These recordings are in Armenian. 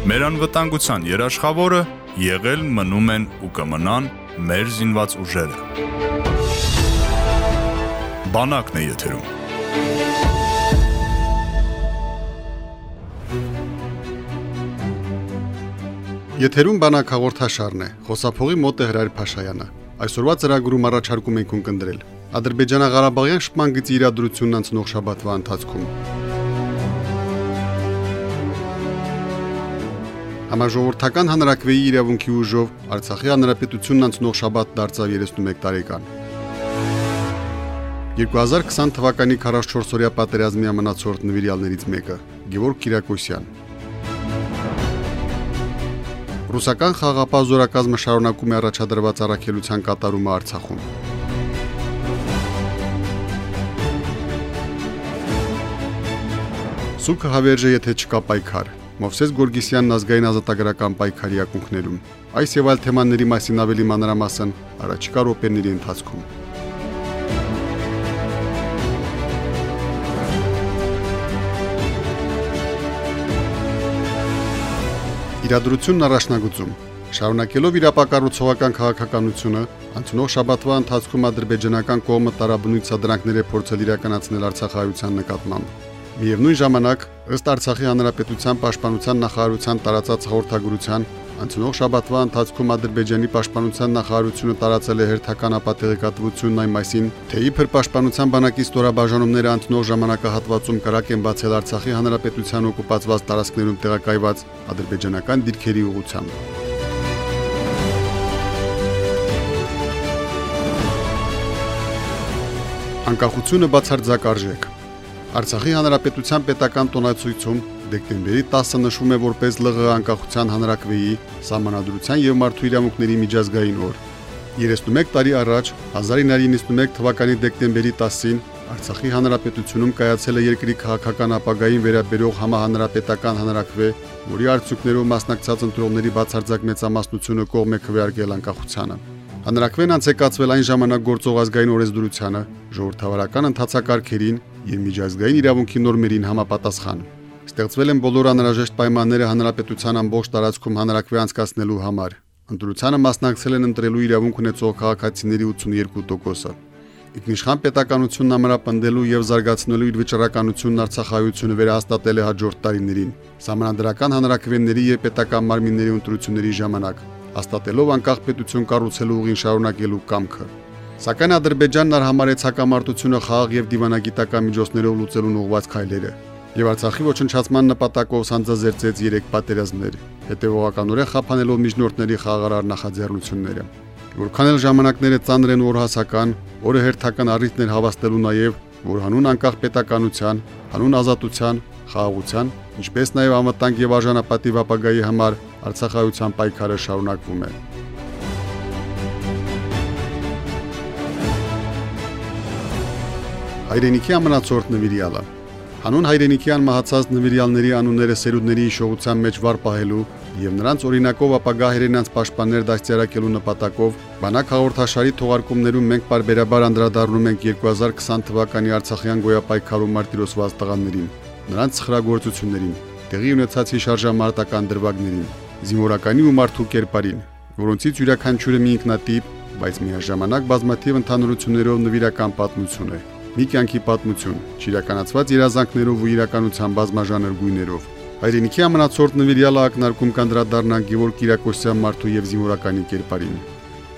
Մեր անվտանգության երաշխավորը եղել մնում են ու կմնան մեր զինված ուժերը։ Բանակն է եթերում։ Եթերում բանակ հաղորդաշարն է։ Խոսափողի մոտ է Հրայր Փաշայանը։ Այսօրվա ծրագրում առաջարկում ենք ունկնդրել. Ադրբեջանա-Ղարաբաղյան շփման գծի իրադրությունն անցնող շաբաթվա ընթացքում Համաժողովրդական հանրակրվեի իրավունքի ուժով Արցախի հանրապետությունն անցնող շաբաթ դարձավ 31 տարեկան։ 2020 թվականի 44-օրյա պատերազմի ամնացորդ նվիրյալներից մեկը Գևորգ Կիրակոսյան։ Ռուսական խաղապահ զորակազմը շարունակում է առաջադրված առաքելության կատարումը Արցախում։ Սուքը հավերժ է, եթե չկա պայքար։ Մովսես Գորգիսյանն ազգային ազատագրական պայքարի ակունքներում։ Այս եւ այլ թեմաների մասին ավելի մանրամասն առաջիկա րոպեների ընթացքում։ Իրադրությունն առաջնագծում Շարունակելով իր ապակառուցողական քաղաքականությունը, անցնող շաբաթվա ընթացքում ադրբեջանական կողմը տարաբնույթ սադրանքներ է փորձել իրականացնել Արցախայության նկատմամբ։ Միևնույն ժամանակ, ըստ Արցախի հանրապետության պաշտպանության նախարարության տարածած հաղորդագրության, անցնող շաբաթվա ընթացքում Ադրբեջանի պաշտպանության նախարարությունը տարածել է հերթական ապատեղեկատվությունն այն մասին, թե իբր պաշտպանության բանակի ստորաբաժանումները անցնող ժամանակահատվածում կրակ են բացել Արցախի հանրապետության օկուպացված տարածքներում տեղակայված ադրբեջանական դիրքերի ուղղությամբ։ Անկախությունը բացարձակ արժեք Արցախի հանրապետության պետական տոնացույցում դեկտեմբերի 10-ը նշվում է որպես ԼՂ անկախության հանրակրվեի համանadrության եւ մարդու իրավունքների միջազգային օր։ 31 տարի առաջ 1991 թվականի դեկտեմբերի 10-ին Արցախի հանրապետությունում կայացել է երկրի քաղաքական ապագային վերաբերող համահանրապետական հանրակրվե, որի արդյունքներով մասնակցած ընտրողների բացարձակ մեծամասնությունը կողմ է քվեարկել անկախությանը։ Հանրակրվեն անցեկացվել այն ժամանակ գործող ազգային օրենսդրությանը, ժողովրդավարական ընթացակարգերին եւ միջազգային իրավունքի նորմերին համապատասխան։ Ստեղծվել են բոլոր անհրաժեշտ պայմանները հանրապետության ամբողջ տարածքում հանրակրվե անցկացնելու համար։ Ընտրությանը մասնակցել են ընտրելու իրավունք ունեցող քաղաքացիների 82%-ը։ Ինքնիշխան պետականությունն ամրապնդելու եւ զարգացնելու իր վճռականությունն Արցախայությունը վերահաստատել է հաջորդ տարիներին։ Սահմանադրական հանրակրվեների եւ պետական մարմինների ընտրությունների ժամանակ, հաստատելով անկախ պետություն կառուցելու ուղին շարունակելու կամքը։ Սակայն Ադրբեջանն արհամարեց հակամարտությունը խաղաղ եւ դիվանագիտական միջոցներով լուծելուն ուղղված քայլերը եւ Արցախի ոչնչացման նպատակով սանձազերծեց 3 պատերազմներ, հետեւողականորեն խափանելով միջնորդների խաղաղարար նախաձեռնությունները։ Որքան էլ ժամանակները ծանր են օրհասական, որը հերթական առիթներ հավաստելու նաեւ, որ հանուն անկախ պետականության, հանուն ազատության, խաղաղության, ինչպես նաեւ անվտանգ եւ արժանապատիվ ապագայի համար Արցախայության պայքարը շարունակվում է։ Հայրենիքի ամնացորդ նվիրյալը Հանուն հայրենիքի անմահացած նվիրյալների անունները սերունդների հիշողության մեջ վար պահելու եւ նրանց օրինակով ապագա հայրենանց պաշտպաններ դաստիարակելու նպատակով բանակ հաղորդաշարի թողարկումներում մենք բարբերաբար անդրադառնում ենք 2020 թվականի Արցախյան գոյապայքարում մարտիրոսված տղաներին, նրանց սխրագործություններին, տեղի ունեցած հիշարժամարտական դրվագներին, զինվորականի ու մարդու կերպարին, որոնցից յուրաքանչյուրը մի ինքնատիպ, բայց միաժամանակ բազմաթիվ ընդհանրություններով նվիրական պատմություն է մի կյանքի պատմություն, ճիրականացված երազանքներով ու իրականության բազմաժանր գույներով։ Հայրենիքի ամնացորդ նվիրյալը ակնարկում կանդրադառնա Գևորգ Կիրակոսյան մարդու եւ զինվորականի կերպարին։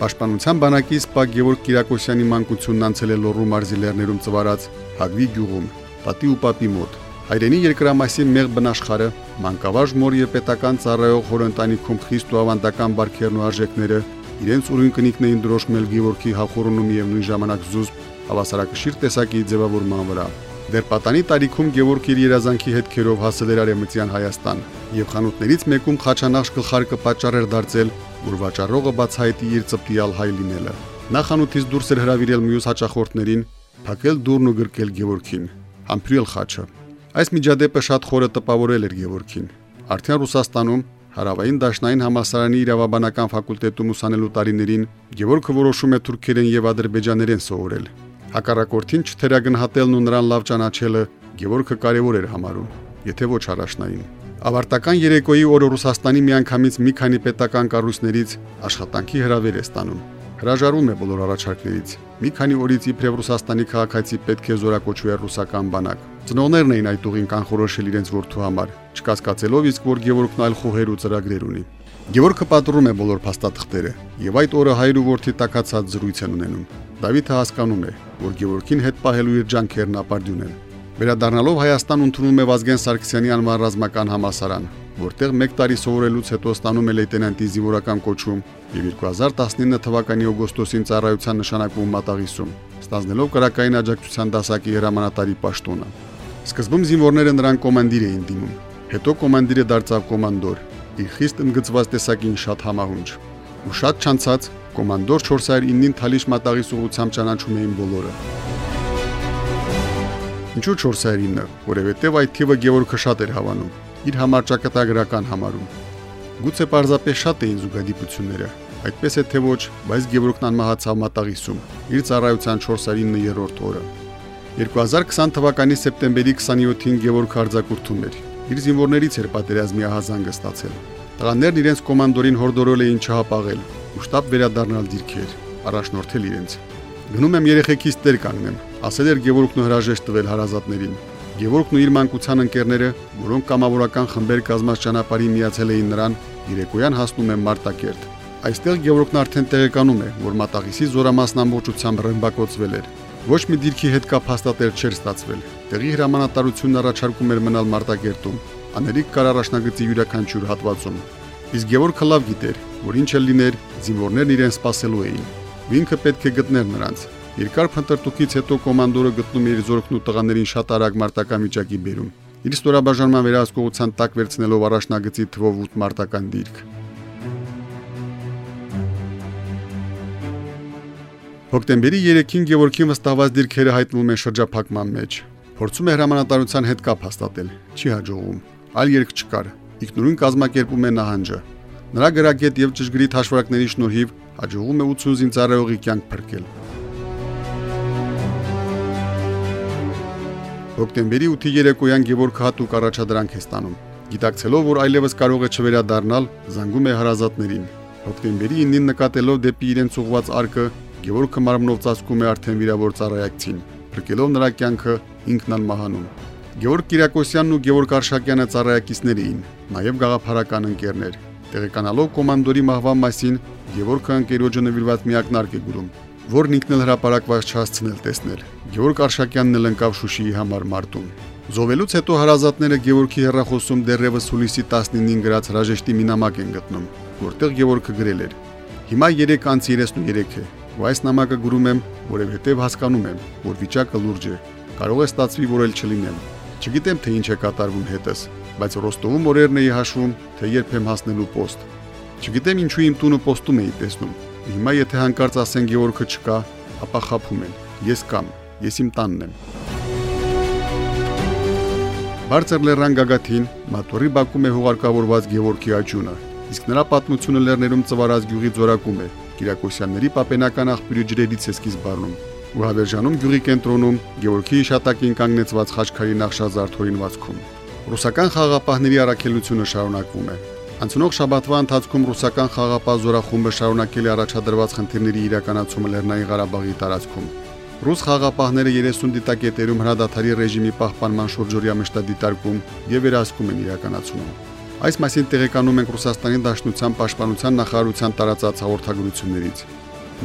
Պաշտպանության բանակի սպա Գևորգ Կիրակոսյանի մանկությունն անցել է Լոռու մարզի լեռներում ծվարած Հագվի գյուղում, տատի ու պապի մոտ։ Հայրենի երկրամասի մեղ բնաշխարը, մանկավարժ մոր եւ պետական ծառայող հոր ընտանիքում խիստ ու ավանդական բարքերն ու արժեքները իրենց ուրույն կնիկներին դրոշմել Գևորգի հախորոնում եւ նույն ժամանակ զուսպ հավասարակշիռ տեսակի ձևավորման վրա։ Դեռ պատանի տարիքում Գևորգ իր երազանքի հետքերով հասել էր Արեմտյան Հայաստան եւ խանութներից մեկում խաչանախշ գլխարկը պատճառ էր դարձել, որ վաճառողը բացահայտի իր ծպտիալ հայ լինելը։ Նա խանութից դուրս էր հravirել մյուս հաճախորդներին, փակել դուրն ու գրկել Գևորգին։ Համբրել խաչը։ Այս միջադեպը շատ խորը տպավորել էր Գևորգին։ Արդեն Ռուսաստանում Հարավային Դաշնային համալսարանի իրավաբանական ֆակուլտետում ուսանելու տարիներին Գևորգը որոշում է թուրքերեն եւ ադրբեջաներեն սովորել։ Հակառակորդին չթերագնահատելն ու նրան լավ ճանաչելը Գևորգը կարևոր էր համարում։ եթե ոչ առաջնային։ Ավարտական երեկոյի օրը Ռուսաստանի միանգամից մի քանի պետական կառույցներից աշխատանքի հրավեր է ստանում։ Հրաժարվում է բոլոր առաջարկներից։ Մի քանի օրից իբրև Ռուսաստանի քաղաքացի պետք է զորակոչվի ռուսական բանակ։ Ծնողներն էին այդ ուղին կանխորոշել իրենց որդու համար, չկասկածելով իսկ որ Գևորգն այլ խոհեր ու ծրագրեր ունի։ Գևորգը պատռում է բոլոր փաստաթղթերը, եւ այդ օրը հայր ու որդի տակացած զրույց են ունենում։ Դավիթը հասկանում է, որ Գևորգին հետ պահելու իր ջանքերն ապարդյուն են։ Վերադառնալով Հայաստան ընդունում է Վազգեն Սարգսյանի անվան ռազմական համասարան, որտեղ 1 տարի սովորելուց հետո ստանում է լեյտենանտի զինվորական կոչում եւ 2019 թվականի օգոստոսին ծառայության նշանակվում մատաղիսում, ստանձնելով կրակային աջակցության դասակի հրամանատարի պաշտոնը։ Սկզբում զինվորները նրան կոմանդիր էին դիմում, հետո կոմանդիրը դարձավ կոմանդոր, իր խիստ ընդգծված տեսակին շատ համահունչ։ Ու շատ չանցած կոմանդոր 409-ին Թալիշ մատաղիս ուղությամբ ճանաչում էին բոլորը։ Ինչու 409-ը, որովհետև այդ թիվը Գևորգը շատ էր հավանում, իր համար ճակատագրական համարում։ Գուցե պարզապես շատ էին զուգադիպությունները, այդպես է թե ոչ, բայց Գևորգն անմահացավ մատաղիսում, իր ծառայության 409-րդ օրը։ 2020 թվականի սեպտեմբերի 27-ին Գևորգ արձակուրդում էր։ Իր զինվորներից էր պատերազմի ահազանգը ստացել։ Տղաներն իրենց կոմանդորին հորդորել էին չհապաղել ու շտաբ վերադառնալ դիրքեր, առաջնորդել իրենց։ Գնում եմ երեխեքից տեր կանգնեմ, ասել էր Գևորգն ու հրաժեշտ տվել հարազատներին։ Գևորգն ու իր մանկության ընկերները, որոնք կամավորական խմբեր կազմած ճանապարհի միացել էին նրան, երեկոյան հասնում են Մարտակերտ։ Այստեղ Գևորգն արդեն տեղեկանում է, որ Մատաղիսի զորամասն ամբողջությամբ ռմբակոծվել էր։ Ոչ մի դիրքի հետ կապ հաստատել չէր ստացվել։ Տեղի հրամանատարությունն առաջարկում էր մնալ Մարտակերտում, աներիկ կար առաջնագծի յուրաքանչյուր հատվածում։ Իսկ Գևորգ Խլավ գիտեր, որ ինչ էլ լիներ, զինվորներն իրեն սпасելու էին։ Վինքը պետք է գտներ նրանց։ Երկար փնտրտուքից հետո կոմանդորը գտնում էր զորքն ու տղաներին շատ արագ մարտական վիճակի բերում։ Իր ստորաբաժանման վերահսկողության տակ վերցնելով առաջնագծի թվով 8 մարտական դիրք։ Հոկտեմբերի 3-ին Գևորգին վստահված դիրքերը հայտնվում են շրջափակման մեջ։ Փորձում է հրամանատարության հետ կապ հաստատել, չի հաջողվում։ Այլ երկ չկար։ Ինքնուրույն կազմակերպում է նահանջը։ Նրա գրագետ եւ ճշգրիտ հաշվարկների շնորհիվ հաջողում է 80 զինծառայողի կյանք փրկել։ Հոկտեմբերի 8-ի երեկոյան Գևորգը հատուկ առաջադրանք է ստանում։ Գիտակցելով, որ այլևս կարող է չվերադառնալ, զանգում է հարազատներին։ Հոկտեմբերի 9-ին նկատելով դեպի իրենց ուղված արկը, Գևորգը մարմնով ծածկում է արդեն վիրավոր ծառայակցին, փրկելով նրա կյանքը ինքն անմահանում։ Գևորգ Կիրակոսյանն ու Գևորգ Արշակյանը ծառայակիցներ էին, նաև գաղափարական ընկերներ։ Տեղեկանալով կոմանդորի մահվան մասին, Գևորգը ընկերոջը նվիրված միակնարկ է գրում, որն ինքն էլ հրաապարակված չհասցնել տեսնել։ Գևորգ Արշակյանն էլ ընկավ Շուշիի համար մարտում։ Զովելուց հետո հարազատները Գևորգի հերրախոսում դեռևս հուլիսի 19-ին գրած հրաժեշտի մինամակ են գտնում, որտեղ Գևորգը գրել էր. Հիմա 3 անց 33 է, ու այս նամակը գրում եմ, որովհետև հասկանում եմ, որ վիճակը լուրջ է։ Կարող է ստացվի, որ էլ չլինեմ։ Չգիտեմ, թե ինչ է կատարվում հետս, բայց Ռոստովում օրերն էի հաշվում, թե երբ եմ հասնելու post։ Չգիտեմ ինչու իմ տունը post-ում էի տեսնում։ Հիմա եթե հանկարծ ասեն Գևորգը չկա, ապա խափում են։ Ես կամ, ես իմ տանն եմ։ Բարձր լեռան գագաթին մատորի բակում է հուղարկավորված Գևորգի աճյունը, իսկ նրա պատմությունը լեռներում ծվարած գյուղի ձորակում է։ Կիրակոսյանների պապենական աղբյուրի ջրերից է սկիզբ առնում ու հավերժանում գյուղի կենտրոնում Գևորգի իշատակին կանգնեցված խաչքարի նախշազարդորինվածքում։ Ռուսական խաղապահների առաքելությունը շարունակվում է։ Անցնող շաբաթվա ընթացքում ռուսական խաղապահ զորախումբը շարունակել է առաջադրված խնդիրների իրականացումը Լեռնային Ղարաբաղի տարածքում։ Ռուս խաղապահները 30 դիտակետերում հրադադարի ռեժիմի պահպանման շուրջօրյա մշտադիտարկում եւ վերահսկում են իրականացնում։ Այս մասին տեղեկանում ենք Ռուսաստանի Դաշնության Պաշտպանության նախարարության տարածած հաղորդագրություններից։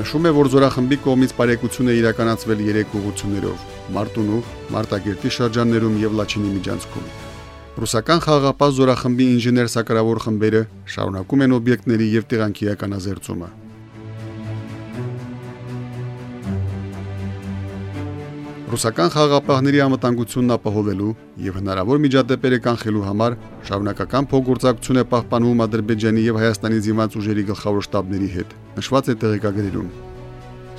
Նշում է, որ զորախմբի կողմից բարեկություն է իրականացվել 3 ուղություններով՝ Մարտունու, Մարտակերտի շրջաններում եւ Լաչինի միջանցքում։ Ռուսական խաղաղապահ զորախմբի ինժեներ սակրավոր խմբերը շարունակում են օբյեկտների եւ տեղանքի իրականազերծումը։ Ռուսական խաղաղապահների անվտանգությունն ապահովելու եւ հնարավոր միջադեպերը կանխելու համար շարունակական փոխգործակցություն է պահպանվում Ադրբեջանի եւ Հայաստանի զինված ուժերի գլխավոր շտաբների հետ, նշված է տեղեկագրերում։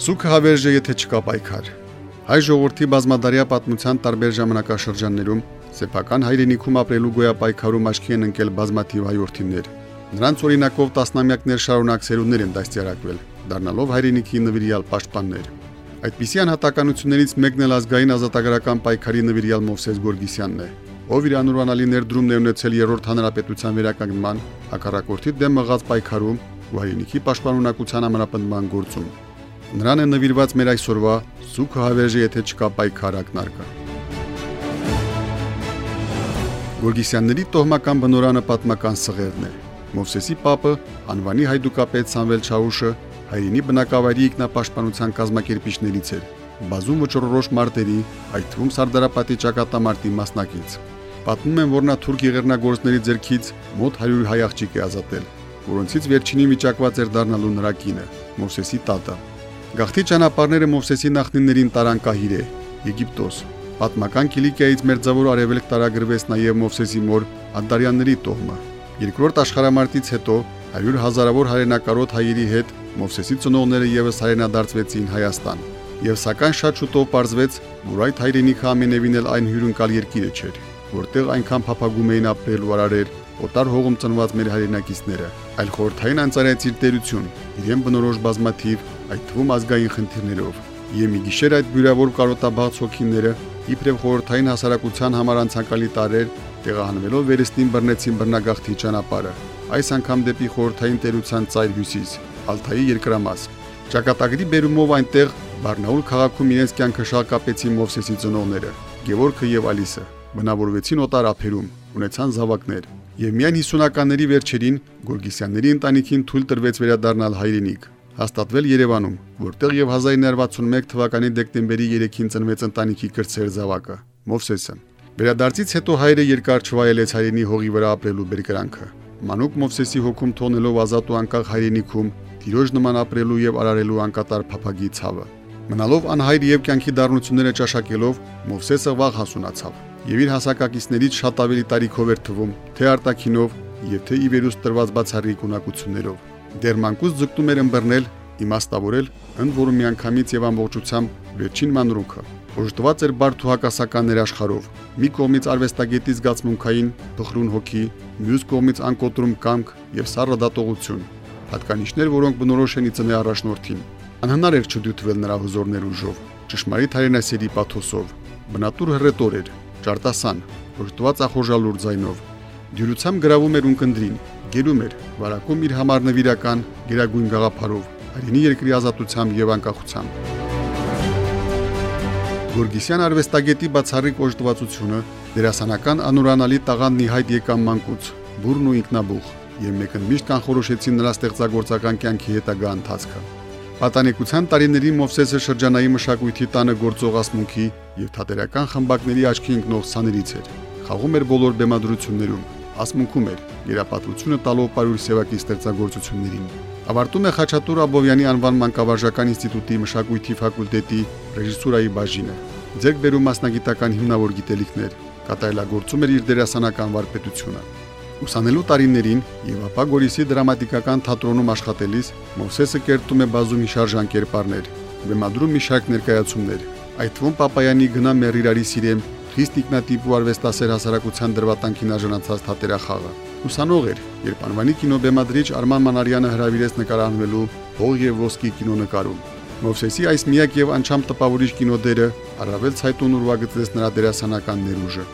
Սուքը հավերժ է, եթե չկա պայքար։ Հայ ժողովրդի բազմադարյա պատմության տարբեր ժամանակաշրջաններում սեփական հայրենիքում ապրելու գոյապայքարում աչքի են ընկել բազմաթիվ հայրենիքներ։ Նրանց օրինակով տասնամյակներ շարունակ սերունդներ են դաստիարակվել, դառնալով հայրենիքի նվիրյալ պաշտպաններ։ Այդպիսի անհատականություններից մեկն էլ ազգային ազատագրական պայքարի նվիրյալ Մովսես Գորգիսյանն է։ ով իր անուրանալի ներդրումն է ունեցել երրորդ հանրապետության վերականգնման, հակառակորդի դեմ մղած պայքարում ու հայրենիքի պաշտպանունակության ամրապնդման գործում։ Նրան է նվիրված մեր այսօրվա Սուքը հավերժի եթե չկա պայքար ակնարկը։ Գորգիսյանների տոհմական բնորանը պատմական սղերն է։ Մովսեսի պապը, անվանի հայդուկապետ Սամվել Չաուշը հայրենի բնակավայրի ինքնապաշտպանության կազմակերպիչներից էր բազում վճռորոշ մարտերի, այդ թվում Սարդարապետի ճակատամարտի մասնակից։ Պատմում են, որ նա թուրք եղերնագործների ձեռքից մոտ 100 հայ աղջիկ է ազատել, որոնցից վերջինի վիճակված էր դառնալու նրա կինը, Մովսեսի տատը։ Գաղթի ճանապարհները Մովսեսի նախնիներին տարան Կահիրե, Եգիպտոս։ Պատմական Կիլիկիայից մերձավոր արևելք տարագրվեց նաև Մովսեսի մոր Անդարյանների տոհմը։ Երկրորդ աշխարհամարտից հետո 100 հազարավոր հայրենակարոտ հայերի հետ Մովսեսի ծնողները եւս հայրենադարձվեցին Հայաստան եւ սակայն շատ շուտով ողջվեց, որ այդ հայրենիքը ամենևին էլ այն հյուրընկալ երկիրը չէր, որտեղ այնքան փափագում էին ապրել ու արարել օտար հողում ծնված մեր հայրենակիցները, այլ խորթային անցարայցիր տերություն, իրեն բնորոշ բազմաթիվ, այդ թվում ազգային խնդիրներով։ Եվ մի գիշեր այդ բյուրավոր կարոտաբաց հոգիները իբրև խորթային հասարակության համար անցանկալի տարեր տեղահանվելով վերստին բռնեցին բռնագաղթի ճանապարհը։ Այս անգամ դեպի խորթային տերության ծայր հյուսիս, Ալթայի երկրամաս։ Ճակատագրի բերումով այնտեղ Բարնաուլ քաղաքում իրենց կյանքը շալկապեցին Մովսեսի ծնողները՝ Գևորգը եւ Ալիսը։ Բնավորվեցին օտար ափերում, ունեցան զավակներ, եւ միայն 50-ականների վերջերին Գորգիսյանների ընտանիքին թույլ տրվեց վերադառնալ հայրենիք, հաստատվել Երևանում, որտեղ եւ 1961 թվականի դեկտեմբերի 3-ին ծնվեց ընտանիքի կրծեր զավակը՝ Մովսեսը։ Վերադարձից հետո հայրը երկար չվայելեց հայրենի հողի վրա ապրելու բերկրանքը։ Մանուկ Մովսեսի հոգում թողնելով ազատ ու անկախ հայրենիքում, Տիրոջ նման ապրելու եւ արարելու անկատար փափագի ցավը։ Մնալով անհայր եւ կյանքի դառնությունները ճաշակելով, Մովսեսը վաղ հասունացավ եւ իր հասակակիցներից շատ ավելի տարիքով էր թվում, թե արտակինով եւ թե ի վերուս տրված բացառիկ ունակություններով։ Դեռ մանկուց ձգտում էր ըմբռնել, իմաստավորել, ընդ որում միանգամից եւ ամբողջությամբ վերջին մանրուքը։ Օժտված էր բարդ ու հակասական ներաշխարով։ Մի կողմից արվեստագետի զգացմունքային փխրուն հոգի, մյուս կողմից անկոտրում կամք եւ սառը դատողություն։ Հատկանիշներ, որոնք բնորոշ են ի ծնե առաջնորդին Անհնար էր չդյութվել նրա հզորներ ուժով, ճշմարիտ հայրենասերի պաթոսով։ Բնատուր հռետոր էր, ճարտասան, հրտված ախորժալուր ձայնով։ Դյուրությամբ գրավում էր ունկնդրին, գերում էր, վարակում իր համար նվիրական գերագույն գաղափարով, հայրենի երկրի ազատությամբ եւ անկախությամբ։ Գորգիսյան արվեստագետի բացառիկ օժտվածությունը դերասանական անուրանալի տաղանդն ի հայտ եկան մանկուց, բուրն ու ինքնաբուխ, եւ մեկն միշտ կանխորոշեցին նրա ստեղծագործական կյանքի հետագա ընթացքը։ Պատանեկության տարիներին Մովսեսը շրջանայի մշակույթի տանը գործող ասմունքի եւ թատերական խմբակների աչքի ընկնող սաներից էր։ Խաղում էր բոլոր բեմադրություններում, ասմունքում էր, երապատվությունը տալով Պարուր Սևակի ստեղծագործություններին։ Ավարտում է Խաչատուր Աբովյանի անվան մանկավարժական ինստիտուտի մշակույթի ֆակուլտետի ռեժիսուրայի բաժինը։ Ձերկ բերում մասնագիտական հիմնավոր գիտելիքներ, կատարելագործում էր իր դերասանական վարպետությունը։ Ուսանելու տարիներին եւ ապա Գորիսի դրամատիկական թատրոնում աշխատելիս Մովսեսը կերտում է բազում հիշարժան կերպարներ, բեմադրում մի շարք ներկայացումներ, այդ թվում Պապայանի գնա մերիրարի սիրեմ, խիստ ինքնատիպ ու արվեստասեր հասարակության դրվատանքին արժանացած թատերախաղը։ Ուսանող էր, երբ անվանի կինոբեմադրիչ Արման Մանարյանը հրավիրեց նկարանվելու հող եւ ոսկի կինոնկարում։ Մովսեսի այս միակ եւ անչափ տպավորիչ կինոդերը առավել ցայտուն ուրվագծեց նրա դերասանական ներուժը։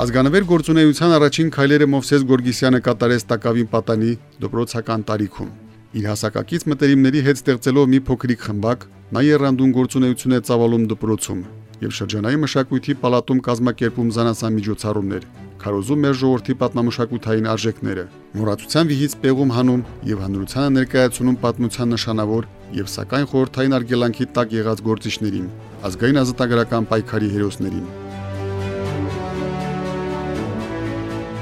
Ազգանվեր գործունեության առաջին քայլերը Մովսես Գորգիսյանը կատարեց Տակավին պատանի դպրոցական տարիքում։ Իր հասակակից մտերիմների հետ ստեղծելով մի փոքրիկ խմբակ, նա երանդուն գործունեություն է ծավալում դպրոցում եւ շրջանային մշակույթի պալատում կազմակերպում զանասան միջոցառումներ, քարոզում մեր ժողովրդի պատմամշակութային արժեքները, մոռացության վիհից պեղում հանում եւ հանրությանը ներկայացնում պատմության նշանավոր եւ սակայն խորթային արգելանքի տակ եղած գործիչներին, ազգային ազատագրական պայքարի հերոսներին։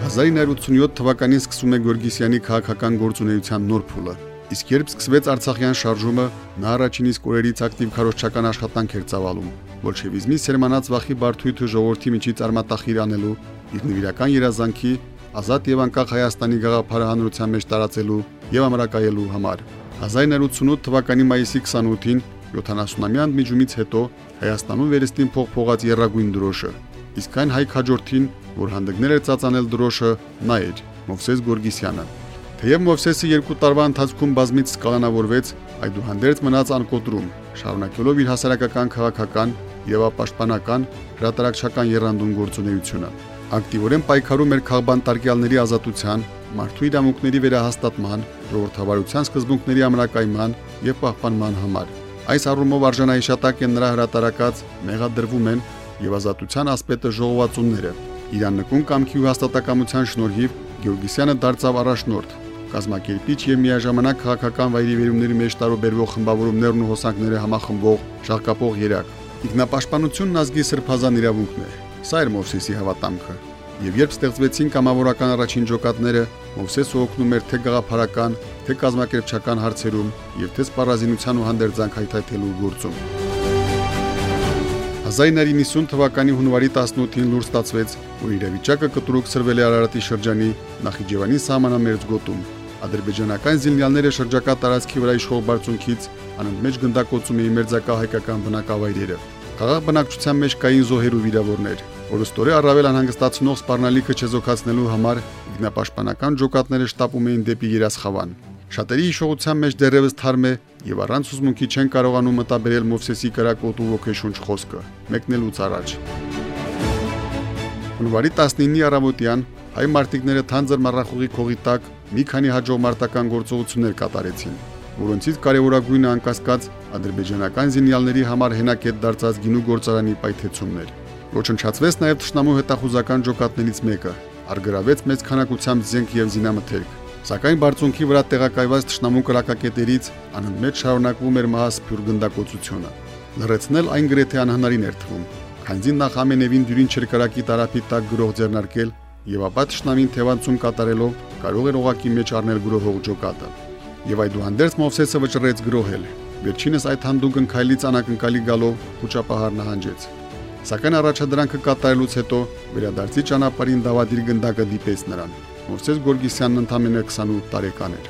1987 թվականին սկսում է Գորգիսյանի քաղաքական գործունեության նոր փուլը։ Իսկ երբ սկսվեց Արցախյան շարժումը, նա առաջին իսկ օրերից ակտիվ քարոշչական աշխատանք էր ծավալում։ Բոլշևիզմի սերմանած վախի բարթույթը ժողովրդի միջից արմատախիր անելու, իր նվիրական երազանքի ազատ եւ անկախ Հայաստանի գաղափարը հանրության մեջ տարածելու եւ ամրակայելու համար։ 1988 թվականի մայիսի 28-ին 70-ամյա միջումից հետո Հայաստանում վերստին փողփողած Երագույն դրոշը իսկ այն հայ քաջորդին, որ հանդգնել էր ծածանել դրոշը, նա էր Մովսես Գորգիսյանը։ Թեև Մովսեսը երկու տարվա ընթացքում բազմից կալանավորվեց, այդուհանդերձ մնաց անկոտրում, շարունակելով իր հասարակական քաղաքական իրավապաշտպանական, հրատարակչական երանդուն գործունեությունը։ Ակտիվորեն պայքարում էր քաղբան տարկյալների ազատության, մարդու իրավունքների վերահաստատման, ժողովրդավարության սկզբունքների ամրակայման եւ պահպանման համար։ Այս առումով արժանահիշատակ են նրա հրատարակած մեղադրվում են եւ ազատության ասպետը ժողովածունները։ Իրան նկուն կամքի ու հաստատակամության շնորհիվ Գեորգիսյանը դարձավ առաջնորդ կազմակերպիչ եւ միաժամանակ քաղաքական վայրիվերումների մեջ տարուբերվող խմբավորումներն ու հոսանքները համախմբող շահկապող երակ։ Ինքնապաշտպանությունն ազգի սրբազան իրավունքն է։ Սա էր Մովսեսի հավատամքը։ Եվ երբ ստեղծվեցին կամավորական առաջին ջոկատները, Մովսեսը օգնում էր թե գաղափարական, թե կազմակերպչական հարցերում եւ թե սպառազինության ու հանդերձանք հայթայթելու գործում։ 1990 թվականի հունվարի 18-ին լուր ստացվեց, որ իրավիճակը կտրուկ սրվել է Արարատի շրջանի Նախիջևանի սահմանամերձ գոտում, Ադրբեջանական զինյալները շրջակա տարածքի վրա իշխող բարձունքից անընդմեջ գնդակոծում էին մերձակա հայկական բնակավայրերը։ Խաղաղ բնակչության մեջ կային զոհեր ու վիրավորներ։ Օրստորե առավել անհանգստացնող սպառնալիքը չեզոքացնելու համար ինքնապաշտպանական ջոկատները շտապում էին դեպի Երասխավան։ Շատերի հիշողության մեջ դեռևս թարմ է եւ առանց ուսմունքի չեն կարողանում մտաբերել Մովսեսի կրակոտ ու ոգեշունչ խոսքը, մեկնելուց առաջ։ Հունվարի 19-ի առավոտյան հայ մարտիկները թանձր մառախուղի քողի տակ մի քանի հաջող մարտական գործողություններ կատարեցին, որոնցից կարևորագույնը անկասկած ադրբեջանական զինյալների համար հենակետ դարձած գինու գործարանի պայթեցումներ։ Ոչնչացվեց նաև ճշնամու հետախուզական ջոկատներից մեկը, արգրավեց մեծ քանակությամբ զենք եւ զինամթերք։ Սակայն բարձունքի վրա տեղակայված ճշնամու կրակակետերից անընդմեջ շարունակվում էր մահասփյուր գնդակոծությունը։ Լրացնել այն գրեթե անհնարին էր թվում, քանզի նախ ամենևին դյուրին չեր կարակի տարապի տակ գրող ձեռնարկել եւ ապա ճշնամին թևանցում կատարելով կարող էր օղակի մեջ առնել գրողող ջոկատը։ Եվ այդուհանդերձ Մովսեսը վճռեց գրոհել։ Վերջինս այդ հանդուգն քայլից անակնկալի գալով խոճապահար նահանջեց։ Սակայն առաջադրանքը կատարելուց հետո վերադարձի ճանապարհին դավադիր գնդակը դիպեց նրան։ Մովսես Գորգիսյանն ընդամենը 28 տարեկան էր։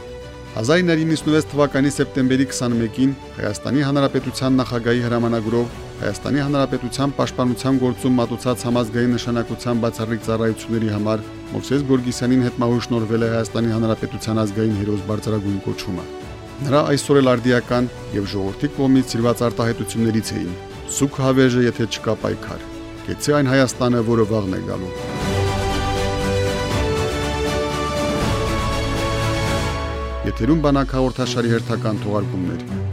1996 թվականի սեպտեմբերի 21-ին Հայաստանի Հանրապետության նախագահի հրամանագրով Հայաստանի Հանրապետության պաշտպանության գործում մատուցած համազգային նշանակության բացառիկ ծառայությունների համար Մովսես Գորգիսյանին հետմահու շնորհվել է Հայաստանի Հանրապետության ազգային հերոս բարձրագույն կոչումը։ Նրա այսօր էլ արդիական եւ ժողովրդի կողմից ծիրված արտահայտություններից էին։ Սուք հավերժը, եթե չկա պայքար։ Գեցե այն Հայաստանը, որը վաղն է գալու։ Եթերում բանակ հաղորդաշարի հերթական թողարկումներ։